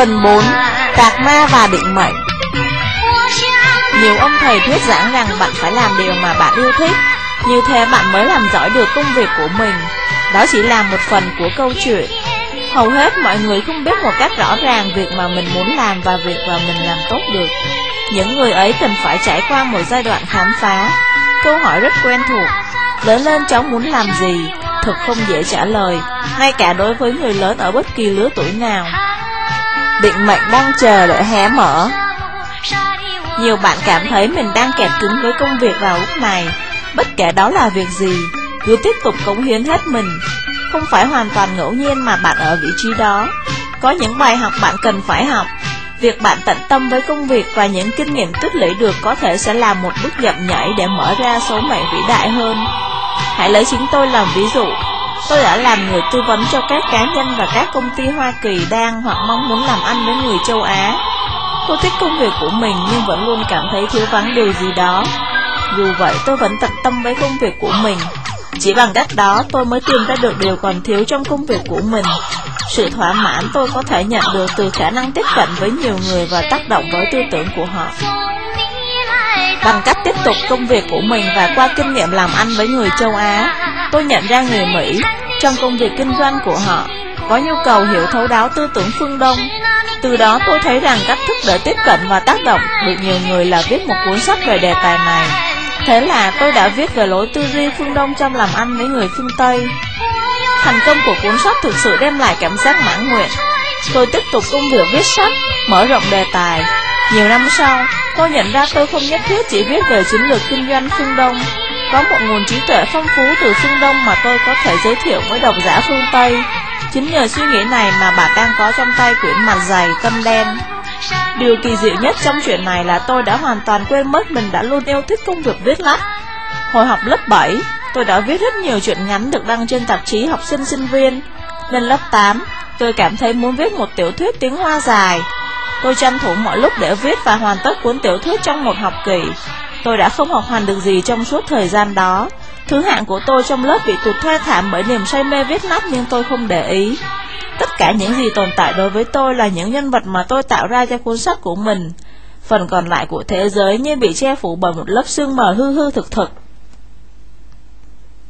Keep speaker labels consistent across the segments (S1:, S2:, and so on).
S1: Phần 4 Tạc ma và định mệnh. Nhiều ông thầy thuyết giảng rằng bạn phải làm điều mà bạn yêu thích. Như thế bạn mới làm giỏi được công việc của mình. Đó chỉ là một phần của câu chuyện. Hầu hết mọi người không biết một cách rõ ràng việc mà mình muốn làm và việc mà mình làm tốt được. Những người ấy cần phải trải qua một giai đoạn khám phá. Câu hỏi rất quen thuộc. Lớn lên cháu muốn làm gì? Thật không dễ trả lời. Ngay cả đối với người lớn ở bất kỳ lứa tuổi nào. Định mệnh đang chờ để hé mở. Nhiều bạn cảm thấy mình đang kẹt cứng với công việc vào lúc này. Bất kể đó là việc gì, Cứ tiếp tục cống hiến hết mình. Không phải hoàn toàn ngẫu nhiên mà bạn ở vị trí đó. Có những bài học bạn cần phải học. Việc bạn tận tâm với công việc và những kinh nghiệm tích lũy được có thể sẽ là một bước dậm nhảy để mở ra số mệnh vĩ đại hơn. Hãy lấy chính tôi làm ví dụ. Tôi đã làm người tư vấn cho các cá nhân và các công ty Hoa Kỳ đang hoặc mong muốn làm ăn với người châu Á. Tôi thích công việc của mình nhưng vẫn luôn cảm thấy thiếu vắng điều gì đó. Dù vậy tôi vẫn tận tâm với công việc của mình. Chỉ bằng cách đó tôi mới tìm ra được điều còn thiếu trong công việc của mình sự thỏa mãn tôi có thể nhận được từ khả năng tiếp cận với nhiều người và tác động với tư tưởng của họ. Bằng cách tiếp tục công việc của mình và qua kinh nghiệm làm ăn với người châu Á, tôi nhận ra người Mỹ, trong công việc kinh doanh của họ, có nhu cầu hiểu thấu đáo tư tưởng phương Đông. Từ đó tôi thấy rằng cách thức để tiếp cận và tác động được nhiều người là viết một cuốn sách về đề tài này. Thế là tôi đã viết về lối tư duy phương Đông trong làm ăn với người phương Tây. Thành công của cuốn sách thực sự đem lại cảm giác mãn nguyện. Tôi tiếp tục công việc viết sách, mở rộng đề tài. Nhiều năm sau, tôi nhận ra tôi không nhất thiết chỉ viết về chiến lược kinh doanh phương Đông. Có một nguồn trí tuệ phong phú từ phương Đông mà tôi có thể giới thiệu với độc giả phương Tây. Chính nhờ suy nghĩ này mà bạn đang có trong tay quyển mặt dày tâm đen. Điều kỳ diệu nhất trong chuyện này là tôi đã hoàn toàn quên mất mình đã luôn yêu thích công việc viết lách. Hồi học lớp 7, Tôi đã viết rất nhiều chuyện ngắn được đăng trên tạp chí học sinh sinh viên. Lên lớp 8, tôi cảm thấy muốn viết một tiểu thuyết tiếng Hoa dài. Tôi tranh thủ mọi lúc để viết và hoàn tất cuốn tiểu thuyết trong một học kỳ. Tôi đã không học hành được gì trong suốt thời gian đó. Thứ hạng của tôi trong lớp bị tụt thoai thảm bởi niềm say mê viết lách nhưng tôi không để ý. Tất cả những gì tồn tại đối với tôi là những nhân vật mà tôi tạo ra cho cuốn sách của mình. Phần còn lại của thế giới như bị che phủ bởi một lớp sương mờ hư hư thực thực.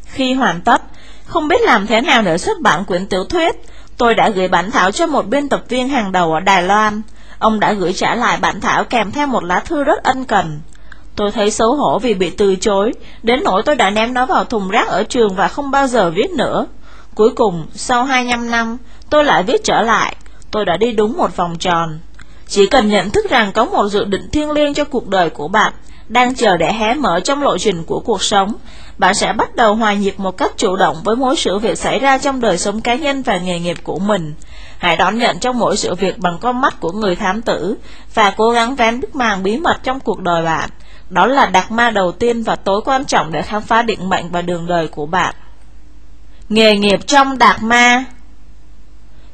S1: Khi hoàn tất, không biết làm thế nào để xuất bản quyển tiểu thuyết, tôi đã gửi bản thảo cho một biên tập viên hàng đầu ở Đài Loan. Ông đã gửi trả lại bản thảo kèm theo một lá thư rất ân cần. Tôi thấy xấu hổ vì bị từ chối, đến nỗi tôi đã ném nó vào thùng rác ở trường và không bao giờ viết nữa. Cuối cùng, sau 25 năm, tôi lại viết trở lại. Tôi đã đi đúng một vòng tròn. Chỉ cần nhận thức rằng có một dự định thiêng liêng cho cuộc đời của bạn, đang chờ để hé mở trong lộ trình của cuộc sống, bạn sẽ bắt đầu hòa nhịp một cách chủ động với mỗi sự việc xảy ra trong đời sống cá nhân và nghề nghiệp của mình. Hãy đón nhận trong mỗi sự việc bằng con mắt của người thám tử và cố gắng vén bức màn bí mật trong cuộc đời bạn. Đó là đặc ma đầu tiên và tối quan trọng để khám phá định mệnh và đường đời của bạn. Nghề nghiệp trong đạt ma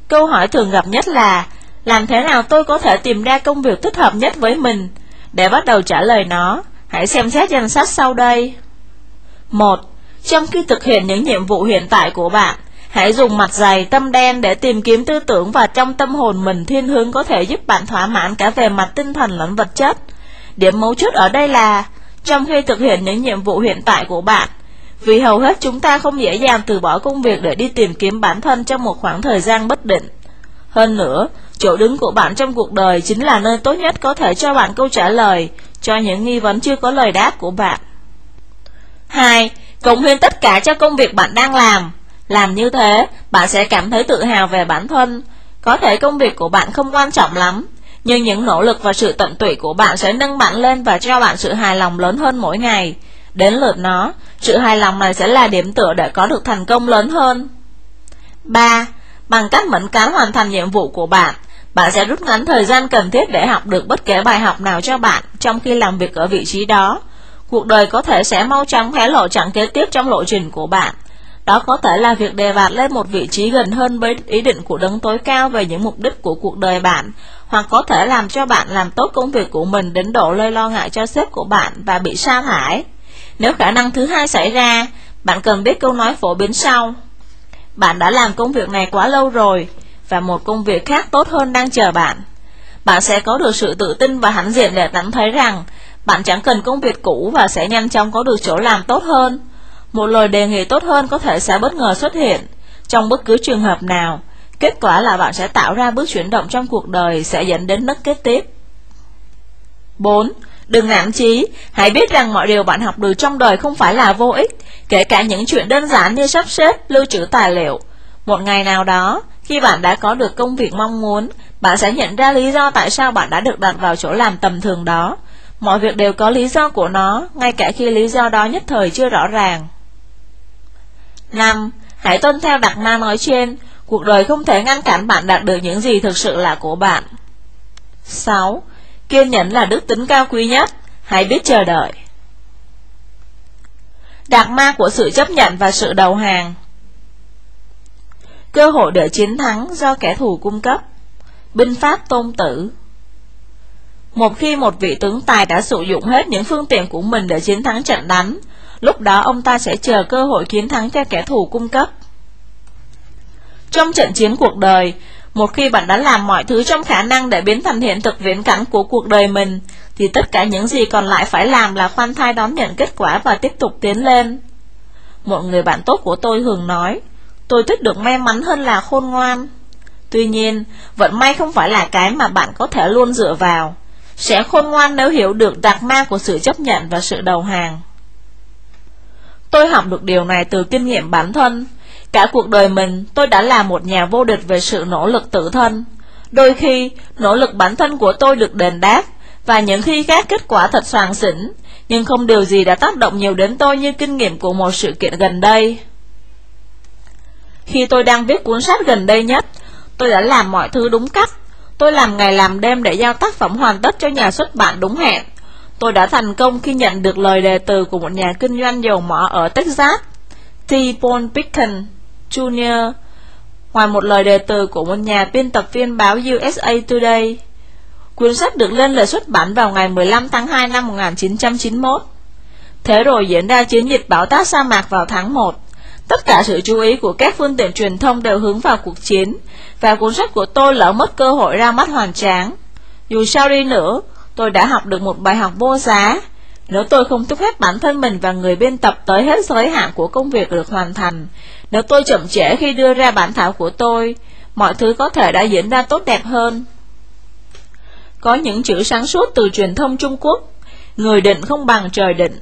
S1: Câu hỏi thường gặp nhất là Làm thế nào tôi có thể tìm ra công việc thích hợp nhất với mình? Để bắt đầu trả lời nó, hãy xem xét danh sách sau đây. 1. Trong khi thực hiện những nhiệm vụ hiện tại của bạn, hãy dùng mặt dày tâm đen để tìm kiếm tư tưởng và trong tâm hồn mình thiên hướng có thể giúp bạn thỏa mãn cả về mặt tinh thần lẫn vật chất. Điểm mấu chốt ở đây là, trong khi thực hiện những nhiệm vụ hiện tại của bạn, vì hầu hết chúng ta không dễ dàng từ bỏ công việc để đi tìm kiếm bản thân trong một khoảng thời gian bất định. Hơn nữa, chỗ đứng của bạn trong cuộc đời chính là nơi tốt nhất có thể cho bạn câu trả lời cho những nghi vấn chưa có lời đáp của bạn. 2. Cống hiến tất cả cho công việc bạn đang làm. Làm như thế, bạn sẽ cảm thấy tự hào về bản thân. Có thể công việc của bạn không quan trọng lắm, nhưng những nỗ lực và sự tận tụy của bạn sẽ nâng bạn lên và cho bạn sự hài lòng lớn hơn mỗi ngày. Đến lượt nó, sự hài lòng này sẽ là điểm tựa để có được thành công lớn hơn. 3. Bằng cách mẫn cán hoàn thành nhiệm vụ của bạn, Bạn sẽ rút ngắn thời gian cần thiết để học được bất kể bài học nào cho bạn trong khi làm việc ở vị trí đó. Cuộc đời có thể sẽ mau chóng hé lộ chặng kế tiếp trong lộ trình của bạn. Đó có thể là việc đề bạt lên một vị trí gần hơn với ý định của đấng tối cao về những mục đích của cuộc đời bạn, hoặc có thể làm cho bạn làm tốt công việc của mình đến độ lơi lo ngại cho sếp của bạn và bị sa thải. Nếu khả năng thứ hai xảy ra, bạn cần biết câu nói phổ biến sau. Bạn đã làm công việc này quá lâu rồi, và một công việc khác tốt hơn đang chờ bạn. Bạn sẽ có được sự tự tin và hãnh diện để cảm thấy rằng bạn chẳng cần công việc cũ và sẽ nhanh chóng có được chỗ làm tốt hơn. Một lời đề nghị tốt hơn có thể sẽ bất ngờ xuất hiện trong bất cứ trường hợp nào. Kết quả là bạn sẽ tạo ra bước chuyển động trong cuộc đời sẽ dẫn đến nấc kế tiếp. 4. Đừng nản chí, hãy biết rằng mọi điều bạn học được trong đời không phải là vô ích, kể cả những chuyện đơn giản như sắp xếp, lưu trữ tài liệu. Một ngày nào đó, khi bạn đã có được công việc mong muốn, bạn sẽ nhận ra lý do tại sao bạn đã được đặt vào chỗ làm tầm thường đó. Mọi việc đều có lý do của nó, ngay cả khi lý do đó nhất thời chưa rõ ràng. 5. Hãy tuân theo đặc ma nói trên, cuộc đời không thể ngăn cản bạn đạt được những gì thực sự là của bạn. 6. Kiên nhẫn là đức tính cao quý nhất, hãy biết chờ đợi. Đặc ma của sự chấp nhận và sự đầu hàng Cơ hội để chiến thắng do kẻ thù cung cấp Binh pháp tôn tử Một khi một vị tướng tài đã sử dụng hết những phương tiện của mình để chiến thắng trận đánh Lúc đó ông ta sẽ chờ cơ hội chiến thắng cho kẻ thù cung cấp trong trận chiến cuộc đời Một khi bạn đã làm mọi thứ trong khả năng để biến thành hiện thực viễn cảnh của cuộc đời mình Thì tất cả những gì còn lại phải làm là khoan thai đón nhận kết quả và tiếp tục tiến lên Một người bạn tốt của tôi thường nói Tôi thích được may mắn hơn là khôn ngoan. Tuy nhiên, vận may không phải là cái mà bạn có thể luôn dựa vào. Sẽ khôn ngoan nếu hiểu được đặc ma của sự chấp nhận và sự đầu hàng. Tôi học được điều này từ kinh nghiệm bản thân. Cả cuộc đời mình, tôi đã là một nhà vô địch về sự nỗ lực tự thân. Đôi khi, nỗ lực bản thân của tôi được đền đáp, và những khi khác kết quả thật soàn xỉn, nhưng không điều gì đã tác động nhiều đến tôi như kinh nghiệm của một sự kiện gần đây. Khi tôi đang viết cuốn sách gần đây nhất, tôi đã làm mọi thứ đúng cách. Tôi làm ngày làm đêm để giao tác phẩm hoàn tất cho nhà xuất bản đúng hẹn. Tôi đã thành công khi nhận được lời đề từ của một nhà kinh doanh dầu mỏ ở Texas, T. Paul Pickens. Jr., ngoài một lời đề từ của một nhà biên tập viên báo USA Today. Cuốn sách được lên lời xuất bản vào ngày 15 tháng 2 năm 1991. Thế rồi diễn ra chiến dịch bảo táp sa mạc vào tháng 1. Tất cả sự chú ý của các phương tiện truyền thông đều hướng vào cuộc chiến, và cuốn sách của tôi lỡ mất cơ hội ra mắt hoàn tráng. Dù sao đi nữa, tôi đã học được một bài học vô giá. Nếu tôi không thúc ép bản thân mình và người biên tập tới hết giới hạn của công việc được hoàn thành, nếu tôi chậm trễ khi đưa ra bản thảo của tôi, mọi thứ có thể đã diễn ra tốt đẹp hơn. Có những chữ sáng suốt từ truyền thông Trung Quốc, người định không bằng trời định.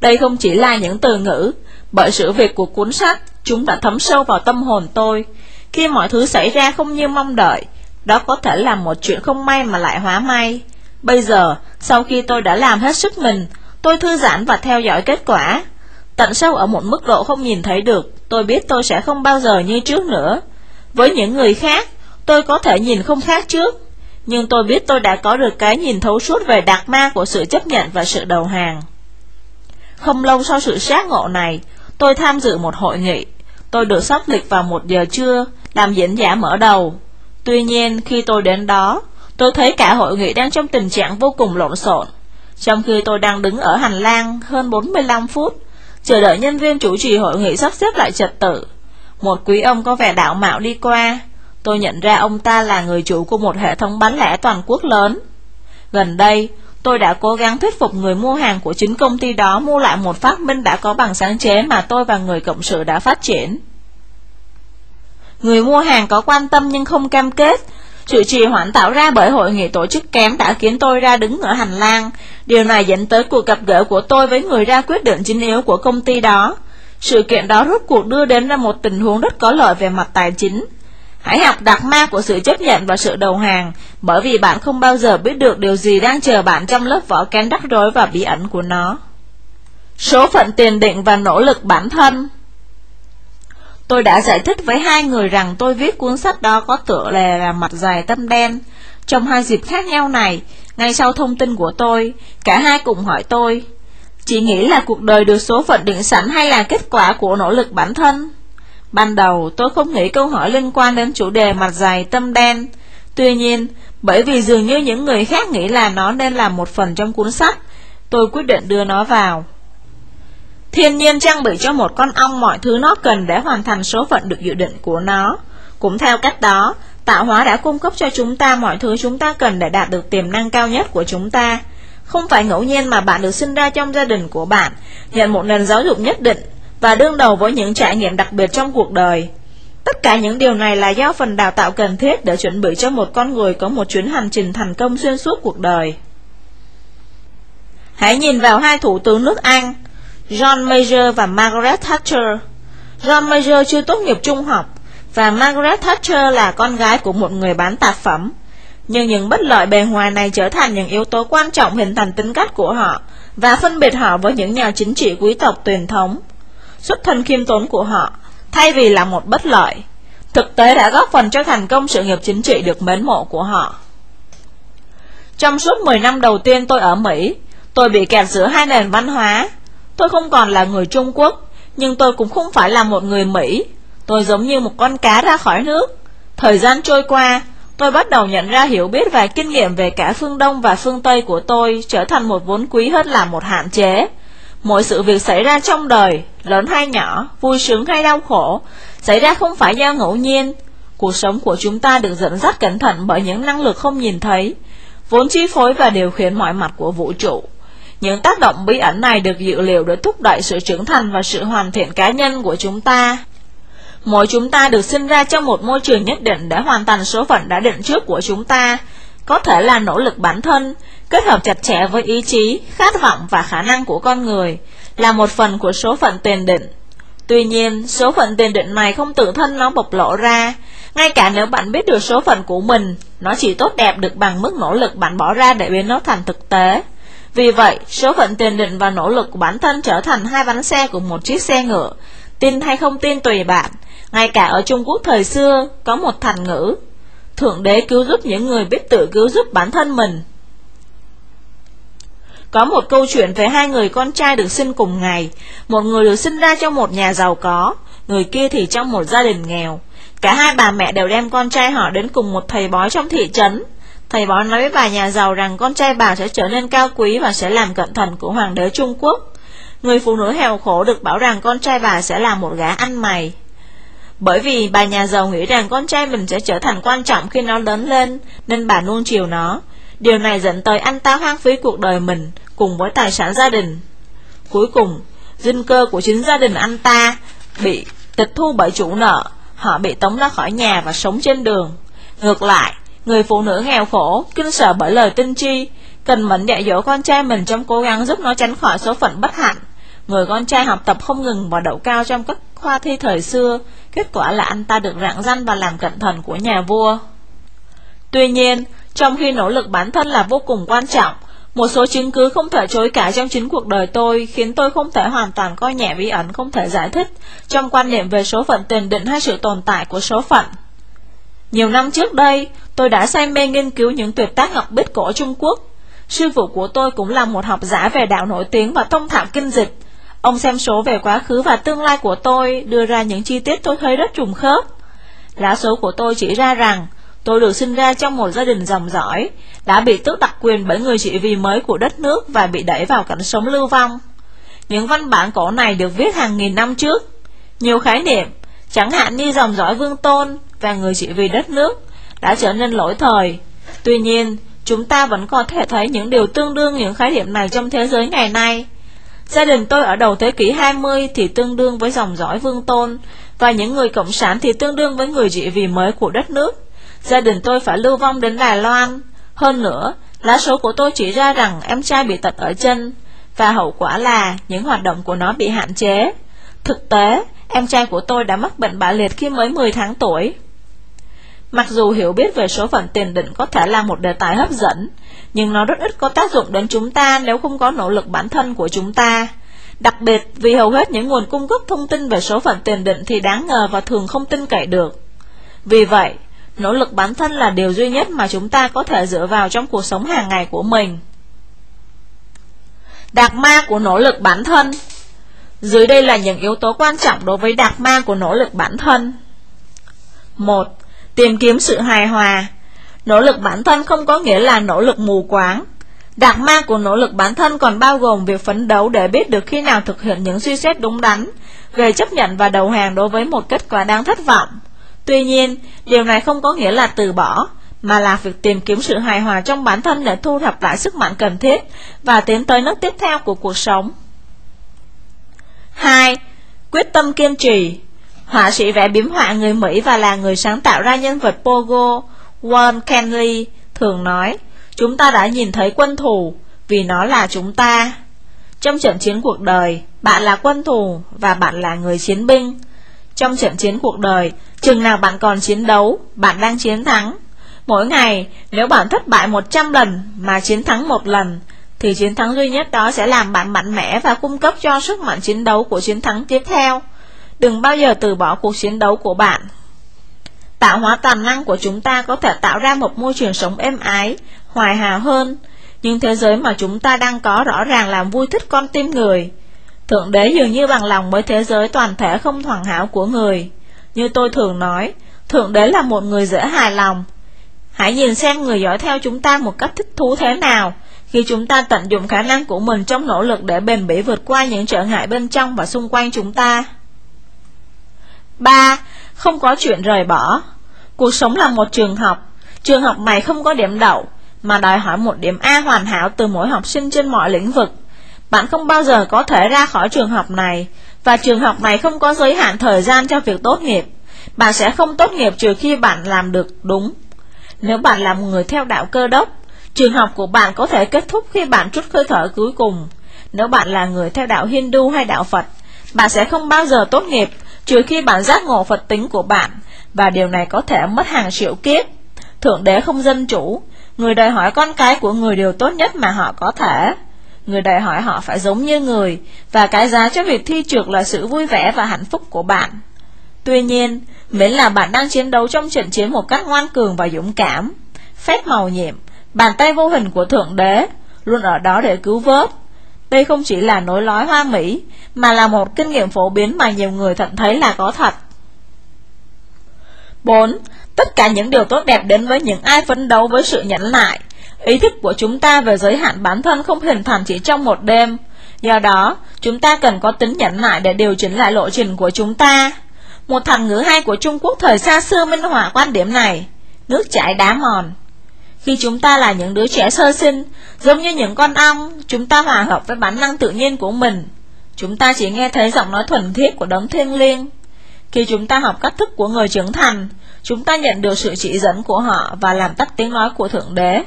S1: Đây không chỉ là những từ ngữ, bởi sự việc của cuốn sách, chúng đã thấm sâu vào tâm hồn tôi. Khi mọi thứ xảy ra không như mong đợi, đó có thể là một chuyện không may mà lại hóa may. Bây giờ, sau khi tôi đã làm hết sức mình, tôi thư giãn và theo dõi kết quả. Tận sâu ở một mức độ không nhìn thấy được, tôi biết tôi sẽ không bao giờ như trước nữa. Với những người khác, tôi có thể nhìn không khác trước, nhưng tôi biết tôi đã có được cái nhìn thấu suốt về đặc ma của sự chấp nhận và sự đầu hàng. Không lâu sau sự sát ngộ này, tôi tham dự một hội nghị. Tôi được sắp lịch vào một giờ trưa, làm diễn giả mở đầu. Tuy nhiên, khi tôi đến đó, tôi thấy cả hội nghị đang trong tình trạng vô cùng lộn xộn. Trong khi tôi đang đứng ở hành lang hơn 45 phút, chờ đợi nhân viên chủ trì hội nghị sắp xếp lại trật tự. Một quý ông có vẻ đạo mạo đi qua. Tôi nhận ra ông ta là người chủ của một hệ thống bán lẻ toàn quốc lớn. Gần đây, Tôi đã cố gắng thuyết phục người mua hàng của chính công ty đó mua lại một phát minh đã có bằng sáng chế mà tôi và người cộng sự đã phát triển. Người mua hàng có quan tâm nhưng không cam kết. Sự trì hoãn tạo ra bởi hội nghị tổ chức kém đã khiến tôi ra đứng ở hành lang. Điều này dẫn tới cuộc gặp gỡ của tôi với người ra quyết định chính yếu của công ty đó. Sự kiện đó rốt cuộc đưa đến ra một tình huống rất có lợi về mặt tài chính. Hãy học đặc ma của sự chấp nhận và sự đầu hàng, bởi vì bạn không bao giờ biết được điều gì đang chờ bạn trong lớp vỏ kén rắc rối và bí ẩn của nó. Số phận tiền định và nỗ lực bản thân Tôi đã giải thích với hai người rằng tôi viết cuốn sách đó có tựa lề là mặt dài tâm đen. Trong hai dịp khác nhau này, ngay sau thông tin của tôi, cả hai cùng hỏi tôi, Chị nghĩ là cuộc đời được số phận định sẵn hay là kết quả của nỗ lực bản thân? Ban đầu tôi không nghĩ câu hỏi liên quan đến chủ đề mặt dài tâm đen. Tuy nhiên, bởi vì dường như những người khác nghĩ là nó nên là một phần trong cuốn sách, tôi quyết định đưa nó vào. Thiên nhiên trang bị cho một con ong mọi thứ nó cần để hoàn thành số phận được dự định của nó. Cũng theo cách đó, tạo hóa đã cung cấp cho chúng ta mọi thứ chúng ta cần để đạt được tiềm năng cao nhất của chúng ta. Không phải ngẫu nhiên mà bạn được sinh ra trong gia đình của bạn, nhận một nền giáo dục nhất định và đương đầu với những trải nghiệm đặc biệt trong cuộc đời. Tất cả những điều này là do phần đào tạo cần thiết để chuẩn bị cho một con người có một chuyến hành trình thành công xuyên suốt cuộc đời. Hãy nhìn vào hai thủ tướng nước Anh, John Major và Margaret Thatcher. John Major chưa tốt nghiệp trung học, và Margaret Thatcher là con gái của một người bán tạp phẩm. Nhưng những bất lợi bề ngoài này trở thành những yếu tố quan trọng hình thành tính cách của họ và phân biệt họ với những nhà chính trị quý tộc truyền thống. Xuất thân khiêm tốn của họ, thay vì là một bất lợi, thực tế đã góp phần cho thành công sự nghiệp chính trị được mến mộ của họ. Trong suốt 10 năm đầu tiên tôi ở Mỹ, tôi bị kẹt giữa hai nền văn hóa. Tôi không còn là người Trung Quốc, nhưng tôi cũng không phải là một người Mỹ. Tôi giống như một con cá ra khỏi nước. Thời gian trôi qua, tôi bắt đầu nhận ra hiểu biết và kinh nghiệm về cả phương Đông và phương Tây của tôi trở thành một vốn quý hơn là một hạn chế. mọi sự việc xảy ra trong đời, lớn hay nhỏ, vui sướng hay đau khổ, xảy ra không phải do ngẫu nhiên. Cuộc sống của chúng ta được dẫn dắt cẩn thận bởi những năng lực không nhìn thấy, vốn chi phối và điều khiển mọi mặt của vũ trụ. Những tác động bí ẩn này được dự liệu để thúc đẩy sự trưởng thành và sự hoàn thiện cá nhân của chúng ta. Mỗi chúng ta được sinh ra trong một môi trường nhất định để hoàn thành số phận đã định trước của chúng ta, có thể là nỗ lực bản thân, kết hợp chặt chẽ với ý chí, khát vọng và khả năng của con người, là một phần của số phận tiền định. Tuy nhiên, số phận tiền định này không tự thân nó bộc lộ ra, ngay cả nếu bạn biết được số phận của mình, nó chỉ tốt đẹp được bằng mức nỗ lực bạn bỏ ra để biến nó thành thực tế. Vì vậy, số phận tiền định và nỗ lực của bản thân trở thành hai bánh xe của một chiếc xe ngựa, tin hay không tin tùy bạn, ngay cả ở Trung Quốc thời xưa, có một thành ngữ, Thượng đế cứu giúp những người biết tự cứu giúp bản thân mình. Có một câu chuyện về hai người con trai được sinh cùng ngày, một người được sinh ra trong một nhà giàu có, người kia thì trong một gia đình nghèo. Cả hai bà mẹ đều đem con trai họ đến cùng một thầy bói trong thị trấn. Thầy bói nói với bà nhà giàu rằng con trai bà sẽ trở nên cao quý và sẽ làm cận thần của hoàng đế Trung Quốc. Người phụ nữ nghèo khổ được bảo rằng con trai bà sẽ là một gã ăn mày. Bởi vì bà nhà giàu nghĩ rằng con trai mình sẽ trở thành quan trọng khi nó lớn lên, nên bà nuông chiều nó. Điều này dẫn tới anh ta hoang phí cuộc đời mình cùng với tài sản gia đình. Cuối cùng, dinh cơ của chính gia đình anh ta bị tịch thu bởi chủ nợ, họ bị tống ra khỏi nhà và sống trên đường. Ngược lại, người phụ nữ nghèo khổ, kinh sợ bởi lời tinh chi, cần mẫn dạy dỗ con trai mình trong cố gắng giúp nó tránh khỏi số phận bất hạnh. Người con trai học tập không ngừng và đậu cao trong các khoa thi thời xưa, kết quả là anh ta được rạng danh và làm cận thần của nhà vua. Tuy nhiên, trong khi nỗ lực bản thân là vô cùng quan trọng, một số chứng cứ không thể chối cãi trong chính cuộc đời tôi khiến tôi không thể hoàn toàn coi nhẹ bí ẩn không thể giải thích trong quan niệm về số phận tiền định hay sự tồn tại của số phận. Nhiều năm trước đây, tôi đã say mê nghiên cứu những tuyệt tác ngọc bích cổ Trung Quốc. Sư phụ của tôi cũng là một học giả về đạo nổi tiếng và thông thạo kinh dịch. Ông xem số về quá khứ và tương lai của tôi, đưa ra những chi tiết tôi thấy rất trùng khớp. Lá số của tôi chỉ ra rằng, tôi được sinh ra trong một gia đình dòng dõi, đã bị tước đặc quyền bởi người trị vì mới của đất nước và bị đẩy vào cảnh sống lưu vong. Những văn bản cổ này được viết hàng nghìn năm trước. Nhiều khái niệm, chẳng hạn như dòng dõi vương tôn và người trị vì đất nước, đã trở nên lỗi thời. Tuy nhiên, chúng ta vẫn có thể thấy những điều tương đương những khái niệm này trong thế giới ngày nay. Gia đình tôi ở đầu thế kỷ 20 thì tương đương với dòng dõi vương tôn, và những người cộng sản thì tương đương với người trị vì mới của đất nước. Gia đình tôi phải lưu vong đến Đài Loan. Hơn nữa, lá số của tôi chỉ ra rằng em trai bị tật ở chân, và hậu quả là những hoạt động của nó bị hạn chế. Thực tế, em trai của tôi đã mắc bệnh bại liệt khi mới 10 tháng tuổi. Mặc dù hiểu biết về số phận tiền định có thể là một đề tài hấp dẫn, nhưng nó rất ít có tác dụng đến chúng ta nếu không có nỗ lực bản thân của chúng ta. Đặc biệt vì hầu hết những nguồn cung cấp thông tin về số phận tiền định thì đáng ngờ và thường không tin cậy được. Vì vậy, nỗ lực bản thân là điều duy nhất mà chúng ta có thể dựa vào trong cuộc sống hàng ngày của mình. Đạt ma của nỗ lực bản thân Dưới đây là những yếu tố quan trọng đối với đạt ma của nỗ lực bản thân 1. Tìm kiếm sự hài hòa Nỗ lực bản thân không có nghĩa là nỗ lực mù quáng Đạt ma của nỗ lực bản thân còn bao gồm việc phấn đấu để biết được khi nào thực hiện những suy xét đúng đắn về chấp nhận và đầu hàng đối với một kết quả đáng thất vọng. Tuy nhiên, điều này không có nghĩa là từ bỏ, mà là việc tìm kiếm sự hài hòa trong bản thân để thu thập lại sức mạnh cần thiết và tiến tới nước tiếp theo của cuộc sống. 2. Quyết tâm kiên trì Họa sĩ vẽ biếm họa người Mỹ và là người sáng tạo ra nhân vật Pogo, Walt Kenley, thường nói Chúng ta đã nhìn thấy quân thù vì nó là chúng ta. Trong trận chiến cuộc đời, bạn là quân thù và bạn là người chiến binh. Trong trận chiến cuộc đời, chừng nào bạn còn chiến đấu, bạn đang chiến thắng. Mỗi ngày, nếu bạn thất bại 100 lần mà chiến thắng một lần, thì chiến thắng duy nhất đó sẽ làm bạn mạnh mẽ và cung cấp cho sức mạnh chiến đấu của chiến thắng tiếp theo. Đừng bao giờ từ bỏ cuộc chiến đấu của bạn. Tạo hóa tàn năng của chúng ta có thể tạo ra một môi trường sống êm ái, hoài hào hơn, nhưng thế giới mà chúng ta đang có rõ ràng làm vui thích con tim người. Thượng đế dường như bằng lòng với thế giới toàn thể không hoàn hảo của người. Như tôi thường nói, Thượng đế là một người dễ hài lòng. Hãy nhìn xem người dõi theo chúng ta một cách thích thú thế nào, khi chúng ta tận dụng khả năng của mình trong nỗ lực để bền bỉ vượt qua những trở ngại bên trong và xung quanh chúng ta. 3. Không có chuyện rời bỏ. Cuộc sống là một trường học. Trường học này không có điểm đậu, Mà đòi hỏi một điểm A hoàn hảo từ mỗi học sinh trên mọi lĩnh vực. Bạn không bao giờ có thể ra khỏi trường học này, Và trường học này không có giới hạn thời gian cho việc tốt nghiệp. Bạn sẽ không tốt nghiệp trừ khi bạn làm được đúng. Nếu bạn là một người theo đạo cơ đốc, Trường học của bạn có thể kết thúc khi bạn trút hơi thở cuối cùng. Nếu bạn là người theo đạo Hindu hay đạo Phật, Bạn sẽ không bao giờ tốt nghiệp trừ khi bạn giác ngộ Phật tính của bạn, và điều này có thể mất hàng triệu kiếp. Thượng đế không dân chủ, người đòi hỏi con cái của người điều tốt nhất mà họ có thể. Người đòi hỏi họ phải giống như người, và cái giá cho việc thi trượt là sự vui vẻ và hạnh phúc của bạn. Tuy nhiên, miễn là bạn đang chiến đấu trong trận chiến một cách ngoan cường và dũng cảm, phép màu nhiệm, bàn tay vô hình của Thượng Đế, luôn ở đó để cứu vớt, đây không chỉ là nối lói hoa mỹ, mà là một kinh nghiệm phổ biến mà nhiều người thận thấy là có thật. 4. Tất cả những điều tốt đẹp đến với những ai phấn đấu với sự nhẫn nại. Ý thức của chúng ta về giới hạn bản thân không hình thành chỉ trong một đêm. Do đó, chúng ta cần có tính nhẫn nại để điều chỉnh lại lộ trình của chúng ta. Một thằng ngữ hay của Trung Quốc thời xa xưa minh họa quan điểm này. Nước chảy đá mòn. Khi chúng ta là những đứa trẻ sơ sinh, giống như những con ong, chúng ta hòa hợp với bản năng tự nhiên của mình. Chúng ta chỉ nghe thấy giọng nói thuần thiết của đấng thiên liêng. Khi chúng ta học cách thức của người trưởng thành, chúng ta nhận được sự chỉ dẫn của họ và làm tắt tiếng nói của Thượng Đế.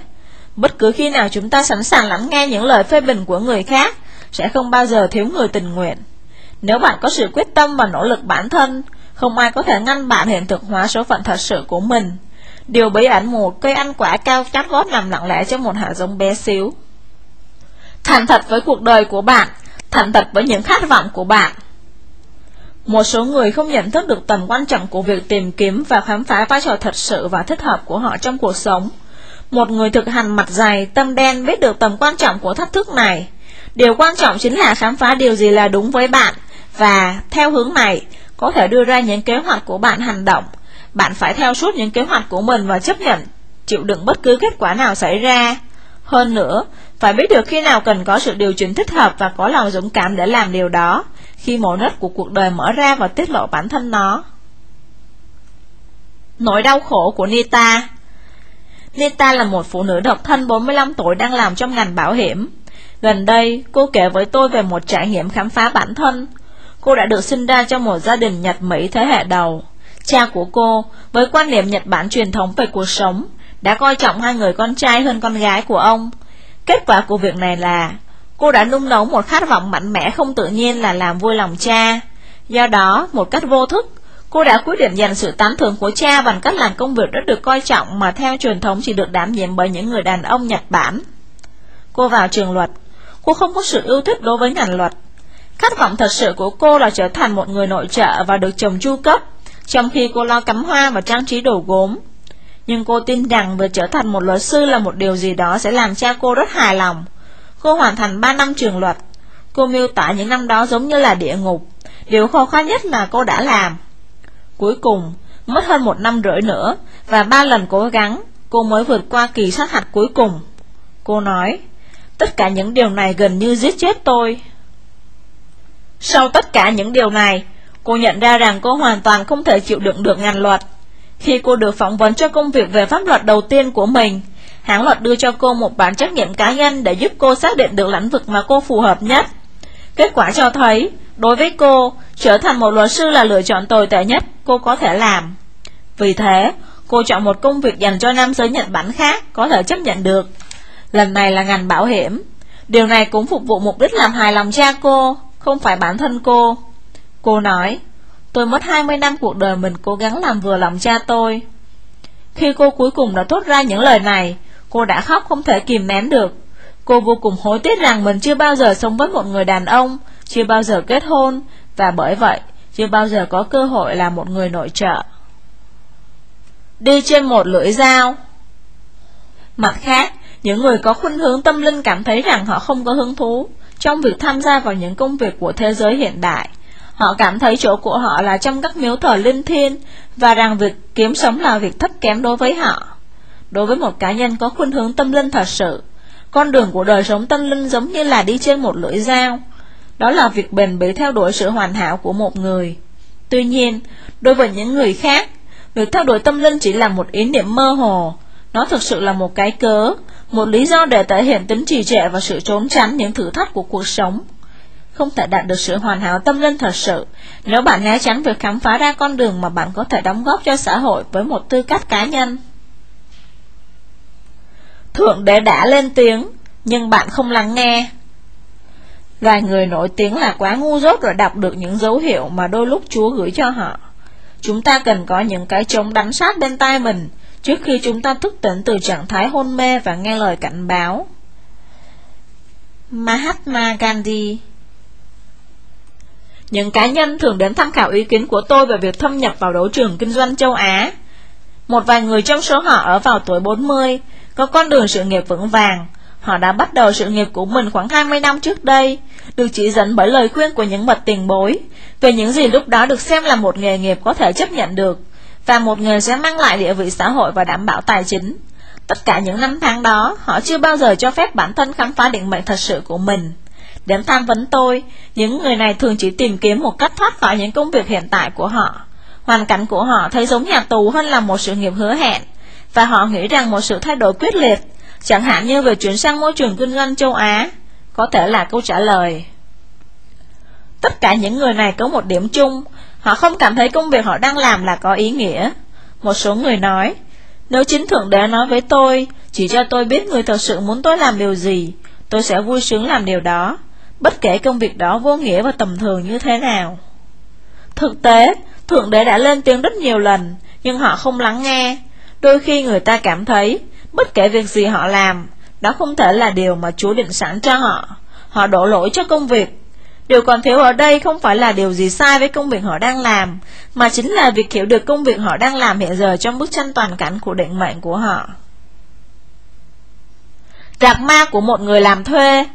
S1: Bất cứ khi nào chúng ta sẵn sàng lắng nghe những lời phê bình của người khác, sẽ không bao giờ thiếu người tình nguyện. Nếu bạn có sự quyết tâm và nỗ lực bản thân, không ai có thể ngăn bạn hiện thực hóa số phận thật sự của mình. Điều bí ẩn một cây ăn quả cao chót vót nằm lặng lẽ trong một hạt giống bé xíu. Thành thật với cuộc đời của bạn, thành thật với những khát vọng của bạn. Một số người không nhận thức được tầm quan trọng của việc tìm kiếm và khám phá vai trò thật sự và thích hợp của họ trong cuộc sống. Một người thực hành mặt dày, tâm đen biết được tầm quan trọng của thách thức này. Điều quan trọng chính là khám phá điều gì là đúng với bạn và theo hướng này có thể đưa ra những kế hoạch của bạn hành động bạn phải theo suốt những kế hoạch của mình và chấp nhận, chịu đựng bất cứ kết quả nào xảy ra. Hơn nữa, phải biết được khi nào cần có sự điều chỉnh thích hợp và có lòng dũng cảm để làm điều đó, khi mổ nứt của cuộc đời mở ra và tiết lộ bản thân nó. Nỗi đau khổ của Nita Nita là một phụ nữ độc thân 45 tuổi đang làm trong ngành bảo hiểm. Gần đây, cô kể với tôi về một trải nghiệm khám phá bản thân. Cô đã được sinh ra trong một gia đình Nhật Mỹ thế hệ đầu. Cha của cô, với quan niệm Nhật Bản truyền thống về cuộc sống, đã coi trọng hai người con trai hơn con gái của ông. Kết quả của việc này là, cô đã nung nấu một khát vọng mạnh mẽ không tự nhiên là làm vui lòng cha. Do đó, một cách vô thức, cô đã quyết định dành sự tán thưởng của cha bằng cách làm công việc rất được coi trọng mà theo truyền thống chỉ được đảm nhiệm bởi những người đàn ông Nhật Bản. Cô vào trường luật, cô không có sự yêu thích đối với ngành luật. Khát vọng thật sự của cô là trở thành một người nội trợ và được chồng chu cấp, trong khi cô lo cắm hoa và trang trí đồ gốm. Nhưng cô tin rằng việc trở thành một luật sư là một điều gì đó sẽ làm cha cô rất hài lòng. Cô hoàn thành 3 năm trường luật. Cô miêu tả những năm đó giống như là địa ngục, điều khó khăn nhất mà cô đã làm. Cuối cùng, mất hơn một năm rưỡi nữa, và ba lần cố gắng, cô mới vượt qua kỳ sát hạch cuối cùng. Cô nói, tất cả những điều này gần như giết chết tôi. Sau tất cả những điều này, cô nhận ra rằng cô hoàn toàn không thể chịu đựng được ngành luật. Khi cô được phỏng vấn cho công việc về pháp luật đầu tiên của mình, hãng luật đưa cho cô một bản trắc nghiệm cá nhân để giúp cô xác định được lĩnh vực mà cô phù hợp nhất. Kết quả cho thấy, đối với cô, trở thành một luật sư là lựa chọn tồi tệ nhất cô có thể làm. Vì thế, cô chọn một công việc dành cho nam giới Nhật Bản khác có thể chấp nhận được. Lần này là ngành bảo hiểm. Điều này cũng phục vụ mục đích làm hài lòng cha cô, không phải bản thân cô. Cô nói, tôi mất 20 năm cuộc đời mình cố gắng làm vừa lòng cha tôi. Khi cô cuối cùng đã thốt ra những lời này, cô đã khóc không thể kìm nén được. Cô vô cùng hối tiếc rằng mình chưa bao giờ sống với một người đàn ông, chưa bao giờ kết hôn, và bởi vậy, chưa bao giờ có cơ hội là một người nội trợ. Đi trên một lưỡi dao Mặt khác, những người có khuynh hướng tâm linh cảm thấy rằng họ không có hứng thú trong việc tham gia vào những công việc của thế giới hiện đại. Họ cảm thấy chỗ của họ là trong các miếu thờ linh thiêng và rằng việc kiếm sống là việc thấp kém đối với họ. Đối với một cá nhân có khuynh hướng tâm linh thật sự, con đường của đời sống tâm linh giống như là đi trên một lưỡi dao. Đó là việc bền bỉ theo đuổi sự hoàn hảo của một người. Tuy nhiên, đối với những người khác, việc theo đuổi tâm linh chỉ là một ý niệm mơ hồ. Nó thực sự là một cái cớ, một lý do để thể hiện tính trì trệ và sự trốn tránh những thử thách của cuộc sống. Không thể đạt được sự hoàn hảo tâm linh thật sự nếu bạn né tránh việc khám phá ra con đường mà bạn có thể đóng góp cho xã hội với một tư cách cá nhân. Thượng đế đã lên tiếng, nhưng bạn không lắng nghe. Vài người nổi tiếng là quá ngu dốt rồi đọc được những dấu hiệu mà đôi lúc Chúa gửi cho họ. Chúng ta cần có những cái trống đánh sát bên tai mình trước khi chúng ta thức tỉnh từ trạng thái hôn mê và nghe lời cảnh báo. Mahatma Gandhi những cá nhân thường đến tham khảo ý kiến của tôi về việc thâm nhập vào đấu trường kinh doanh châu Á. Một vài người trong số họ ở vào tuổi 40, có con đường sự nghiệp vững vàng. Họ đã bắt đầu sự nghiệp của mình khoảng 20 năm trước đây, được chỉ dẫn bởi lời khuyên của những bậc tiền bối, về những gì lúc đó được xem là một nghề nghiệp có thể chấp nhận được, và một nghề sẽ mang lại địa vị xã hội và đảm bảo tài chính. Tất cả những năm tháng đó, họ chưa bao giờ cho phép bản thân khám phá định mệnh thật sự của mình. Đến tham vấn tôi, những người này thường chỉ tìm kiếm một cách thoát khỏi những công việc hiện tại của họ. Hoàn cảnh của họ thấy giống nhà tù hơn là một sự nghiệp hứa hẹn, và họ nghĩ rằng một sự thay đổi quyết liệt, chẳng hạn như về chuyển sang môi trường kinh doanh châu Á, có thể là câu trả lời. Tất cả những người này có một điểm chung, họ không cảm thấy công việc họ đang làm là có ý nghĩa. Một số người nói, nếu chính Thượng Đế nói với tôi, chỉ cho tôi biết người thật sự muốn tôi làm điều gì, tôi sẽ vui sướng làm điều đó, bất kể công việc đó vô nghĩa và tầm thường như thế nào. Thực tế, Thượng Đế đã lên tiếng rất nhiều lần, nhưng họ không lắng nghe. Đôi khi người ta cảm thấy, bất kể việc gì họ làm, đó không thể là điều mà Chúa định sẵn cho họ. Họ đổ lỗi cho công việc, Điều còn thiếu ở đây không phải là điều gì sai với công việc họ đang làm, mà chính là việc hiểu được công việc họ đang làm hiện giờ trong bức tranh toàn cảnh của định mệnh của họ. Rạc ma của một người làm thuê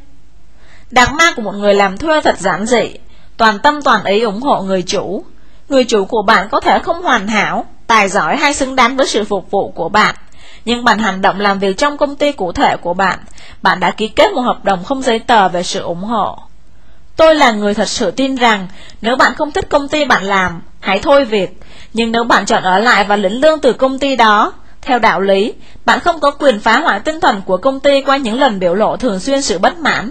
S1: Đặc ma của một người làm thuê thật giản dị, toàn tâm toàn ý ủng hộ người chủ. Người chủ của bạn có thể không hoàn hảo, tài giỏi hay xứng đáng với sự phục vụ của bạn, nhưng bằng hành động làm việc trong công ty cụ thể của bạn, bạn đã ký kết một hợp đồng không giấy tờ về sự ủng hộ. Tôi là người thật sự tin rằng nếu bạn không thích công ty bạn làm, hãy thôi việc. Nhưng nếu bạn chọn ở lại và lĩnh lương từ công ty đó, theo đạo lý, bạn không có quyền phá hoại tinh thần của công ty qua những lần biểu lộ thường xuyên sự bất mãn.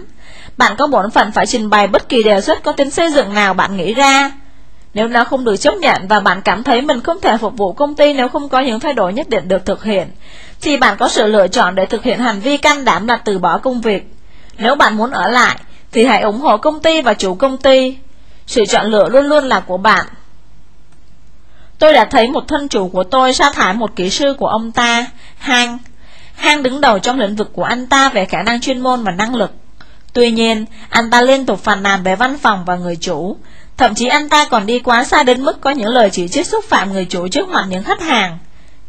S1: Bạn có bổn phận phải trình bày bất kỳ đề xuất có tính xây dựng nào bạn nghĩ ra. Nếu nó không được chấp nhận và bạn cảm thấy mình không thể phục vụ công ty nếu không có những thay đổi nhất định được thực hiện, thì bạn có sự lựa chọn để thực hiện hành vi can đảm là từ bỏ công việc. Nếu bạn muốn ở lại, thì hãy ủng hộ công ty và chủ công ty. Sự chọn lựa luôn luôn là của bạn. Tôi đã thấy một thân chủ của tôi sa thải một kỹ sư của ông ta, Hang. Hang đứng đầu trong lĩnh vực của anh ta về khả năng chuyên môn và năng lực. Tuy nhiên, anh ta liên tục phàn nàn về văn phòng và người chủ. Thậm chí anh ta còn đi quá xa đến mức có những lời chỉ trích xúc phạm người chủ trước mặt những khách hàng.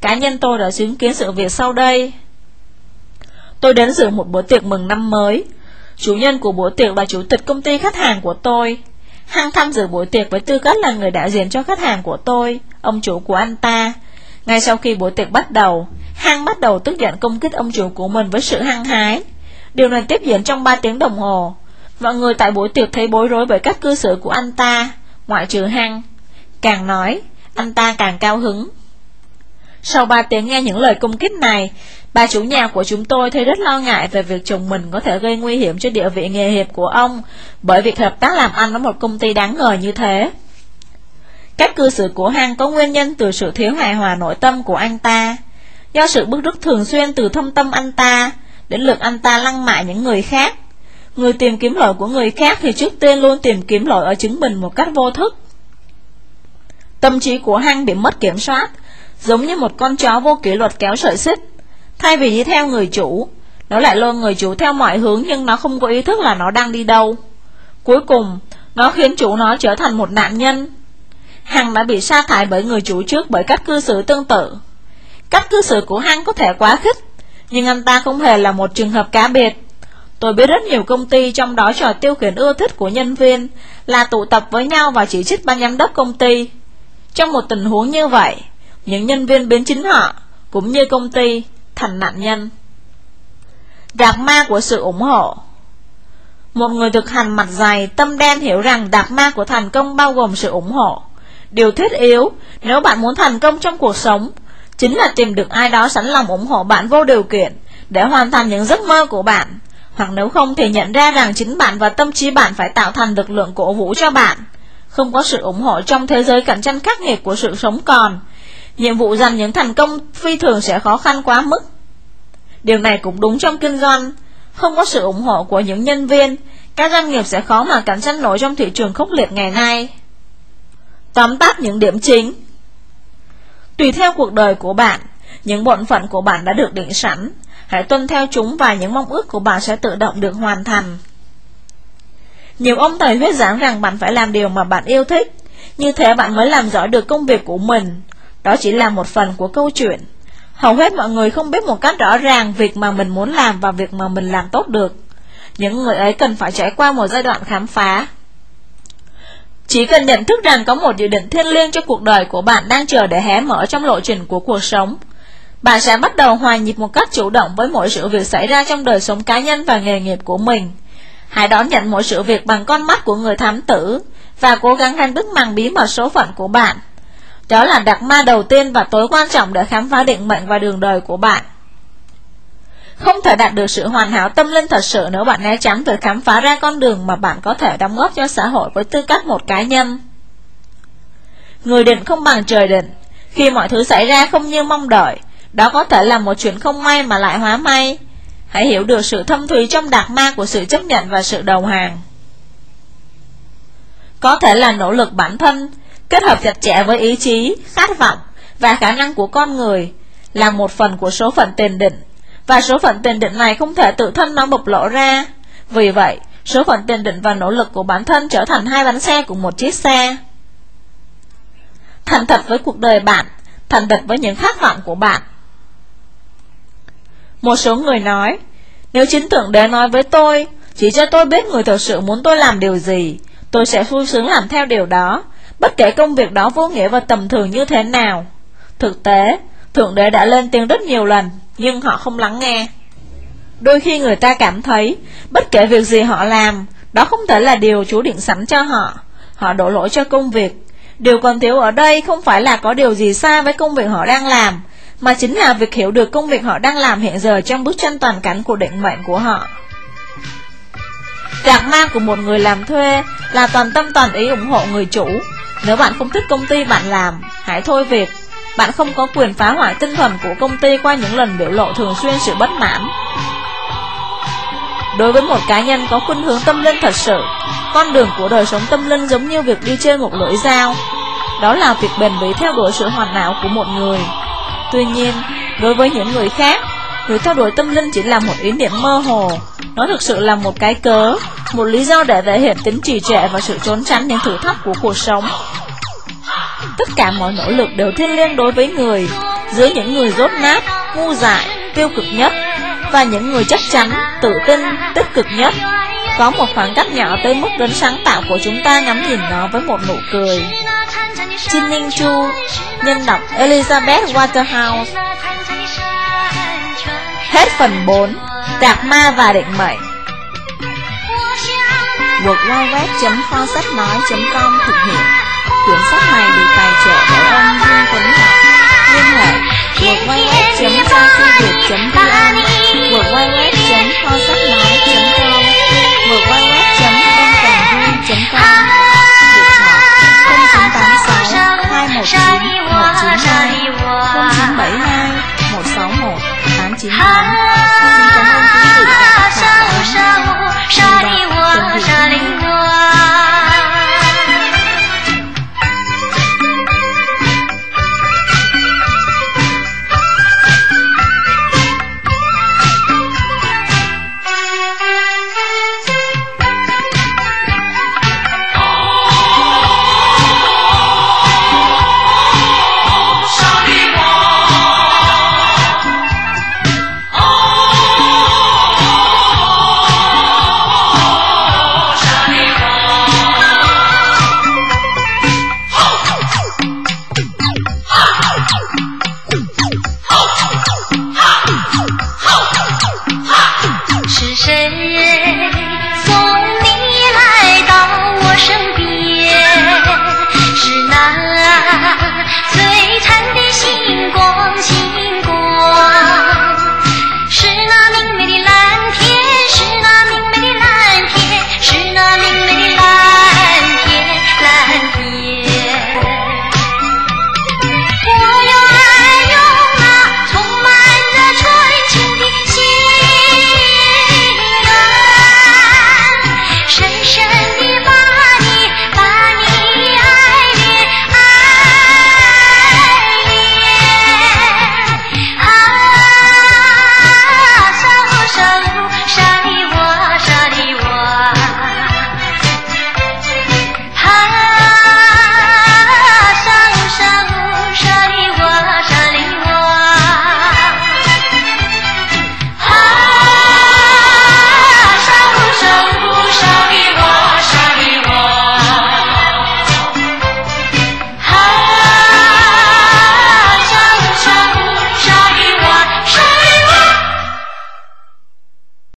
S1: Cá nhân tôi đã chứng kiến sự việc sau đây. Tôi đến dự một bữa tiệc mừng năm mới. Chủ nhân của bữa tiệc là chủ tịch công ty khách hàng của tôi. Hăng tham dự buổi tiệc với tư cách là người đại diện cho khách hàng của tôi, ông chủ của anh ta. Ngay sau khi buổi tiệc bắt đầu, Hăng bắt đầu tức giận công kích ông chủ của mình với sự hăng hái. Điều này tiếp diễn trong 3 tiếng đồng hồ. Mọi người tại buổi tiệc thấy bối rối bởi cách cư xử của anh ta, ngoại trừ Hăng. Càng nói, anh ta càng cao hứng. Sau 3 tiếng nghe những lời công kích này, bà chủ nhà của chúng tôi thấy rất lo ngại về việc chồng mình có thể gây nguy hiểm cho địa vị nghề nghiệp của ông bởi việc hợp tác làm ăn với một công ty đáng ngờ như thế. Cách cư xử của Hang có nguyên nhân từ sự thiếu hài hòa nội tâm của anh ta, do sự bức rứt thường xuyên từ thâm tâm anh ta, đến lượt anh ta lăng mạ những người khác. Người tìm kiếm lỗi của người khác thì trước tiên luôn tìm kiếm lỗi ở chính mình một cách vô thức. Tâm trí của Hăng bị mất kiểm soát, giống như một con chó vô kỷ luật kéo sợi xích. Thay vì đi theo người chủ, nó lại lôi người chủ theo mọi hướng nhưng nó không có ý thức là nó đang đi đâu. Cuối cùng, nó khiến chủ nó trở thành một nạn nhân. Hằng đã bị sa thải bởi người chủ trước bởi cách cư xử tương tự. Cách cư xử của Hằng có thể quá khích, nhưng anh ta không hề là một trường hợp cá biệt. Tôi biết rất nhiều công ty trong đó trò tiêu khiển ưa thích của nhân viên là tụ tập với nhau và chỉ trích ban giám đốc công ty. Trong một tình huống như vậy, những nhân viên biến chính họ, cũng như công ty, thành nạn nhân. Đạc ma của sự ủng hộ Một người thực hành mặt dày, tâm đen hiểu rằng đạc ma của thành công bao gồm sự ủng hộ. Điều thiết yếu, nếu bạn muốn thành công trong cuộc sống, chính là tìm được ai đó sẵn lòng ủng hộ bạn vô điều kiện để hoàn thành những giấc mơ của bạn. Hoặc nếu không thì nhận ra rằng chính bạn và tâm trí bạn phải tạo thành lực lượng cổ vũ cho bạn. Không có sự ủng hộ trong thế giới cạnh tranh khắc nghiệt của sự sống còn, nhiệm vụ giành những thành công phi thường sẽ khó khăn quá mức. Điều này cũng đúng trong kinh doanh, không có sự ủng hộ của những nhân viên, các doanh nghiệp sẽ khó mà cạnh tranh nổi trong thị trường khốc liệt ngày nay. Tóm tắt những điểm chính Tùy theo cuộc đời của bạn, những bổn phận của bạn đã được định sẵn, hãy tuân theo chúng và những mong ước của bạn sẽ tự động được hoàn thành. Nhiều ông thầy huyết giảng rằng bạn phải làm điều mà bạn yêu thích, như thế bạn mới làm giỏi được công việc của mình, đó chỉ là một phần của câu chuyện. Hầu hết mọi người không biết một cách rõ ràng việc mà mình muốn làm và việc mà mình làm tốt được. Những người ấy cần phải trải qua một giai đoạn khám phá. Chỉ cần nhận thức rằng có một dự định thiên liêng cho cuộc đời của bạn đang chờ để hé mở trong lộ trình của cuộc sống. Bạn sẽ bắt đầu hòa nhịp một cách chủ động với mỗi sự việc xảy ra trong đời sống cá nhân và nghề nghiệp của mình. Hãy đón nhận mỗi sự việc bằng con mắt của người thám tử và cố gắng ranh bức màn bí mật số phận của bạn. Đó là đặc ma đầu tiên và tối quan trọng để khám phá định mệnh và đường đời của bạn. Không thể đạt được sự hoàn hảo tâm linh thật sự nếu bạn né tránh việc khám phá ra con đường mà bạn có thể đóng góp cho xã hội với tư cách một cá nhân. Người định không bằng trời định, khi mọi thứ xảy ra không như mong đợi, đó có thể là một chuyện không may mà lại hóa may. Hãy hiểu được sự thâm thúy trong đặc ma của sự chấp nhận và sự đầu hàng. Có thể là nỗ lực bản thân, kết hợp chặt chẽ với ý chí, khát vọng và khả năng của con người là một phần của số phận tiền định và số phận tiền định này không thể tự thân nó bộc lộ ra. Vì vậy, số phận tiền định và nỗ lực của bản thân trở thành hai bánh xe của một chiếc xe. Thành thật với cuộc đời bạn, thành thật với những khát vọng của bạn. Một số người nói, nếu chính thượng đế nói với tôi, chỉ cho tôi biết người thật sự muốn tôi làm điều gì, tôi sẽ vui sướng làm theo điều đó, bất kể công việc đó vô nghĩa và tầm thường như thế nào. Thực tế, Thượng Đế đã lên tiếng rất nhiều lần, nhưng họ không lắng nghe. Đôi khi người ta cảm thấy, bất kể việc gì họ làm, đó không thể là điều Chúa định sẵn cho họ. Họ đổ lỗi cho công việc. Điều còn thiếu ở đây không phải là có điều gì xa với công việc họ đang làm, mà chính là việc hiểu được công việc họ đang làm hiện giờ trong bức tranh toàn cảnh của định mệnh của họ. Gạc mang của một người làm thuê là toàn tâm toàn ý ủng hộ người chủ. Nếu bạn không thích công ty bạn làm, hãy thôi việc. Bạn không có quyền phá hoại tinh thần của công ty qua những lần biểu lộ thường xuyên sự bất mãn. Đối với một cá nhân có khuynh hướng tâm linh thật sự, con đường của đời sống tâm linh giống như việc đi trên một lưỡi dao. Đó là việc bền bỉ theo đuổi sự hoàn hảo của một người. Tuy nhiên, đối với những người khác, Người theo đuổi tâm linh chỉ là một ý niệm mơ hồ Nó thực sự là một cái cớ Một lý do để thể hiện tính trì trệ và sự trốn tránh những thử thách của cuộc sống Tất cả mọi nỗ lực đều thiên liêng đối với người Giữa những người rốt nát, ngu dại, tiêu cực nhất Và những người chắc chắn, tự tin, tích cực nhất. Có một khoảng cách nhỏ tới mức đến sáng tạo của chúng ta ngắm nhìn nó với một nụ cười. Chin Ninh Chu Nhân đọc Elizabeth Waterhouse. Hết phần 4 Đạt ma và định mệnh. Www.phonsachnói.com thực hiện. Quyển sách này được tài trợ bởi ông Dương Tuấn Ngọc Liên hệ www.trachyviet.vn www.kho-sách-nói.com www.công.com Điện thoại 0986 219 192 0972 161 898